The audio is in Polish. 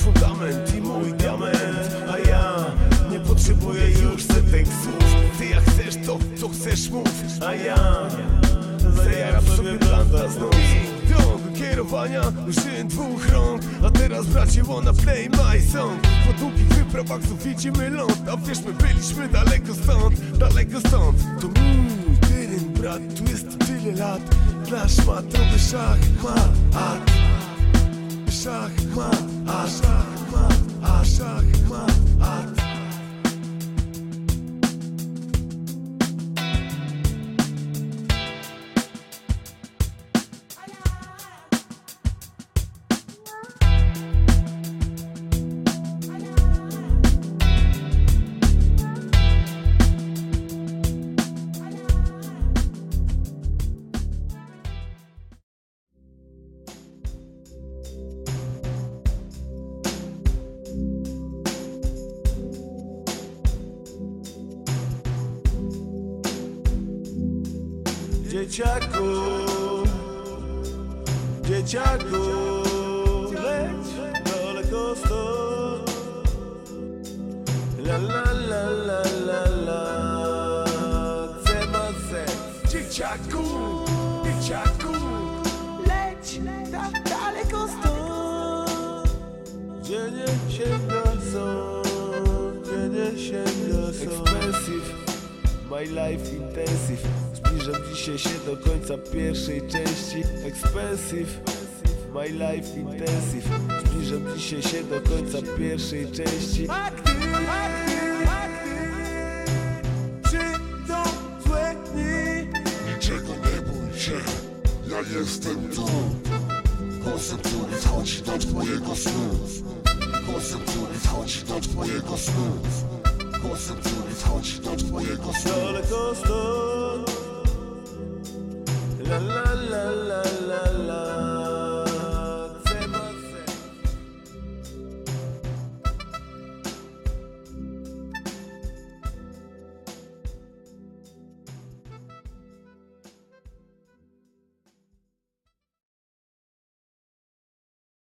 fundament i mój diament A ja nie potrzebuję już setek słów. Ty jak chcesz to, co chcesz mów A ja zajaram sobie blanta znów Dom kierowania użyłem dwóch rąk A teraz bracie wanna play my song. Po długich wyprawach znów widzimy ląd A wiesz my byliśmy daleko stąd, daleko stąd. To mój teren brat, tu jest tyle lat. Dla szmat robię szach, ma, a Szach, ma, a szach, Dzieciaku, dzieciaku, leć daleko stąd. La la la la la la, seks. Dzieciaku, dzieciaku, Leć tak daleko stąd gdzie nie sięga sąd, gdzie nie sięga sąd. Expensive, my life intensive. Zbliżam dzisiaj się do końca pierwszej części. Expensive, my life intensive. Zbliżam dzisiaj się do końca pierwszej części. Gdy Przyjdą złe dni Niczego nie bój się, ja jestem tu Głosem, który wchodzi do twojego snu Głosem, który wchodzi do twojego snu Głosem, który wchodzi do twojego snu Daleko stąd the.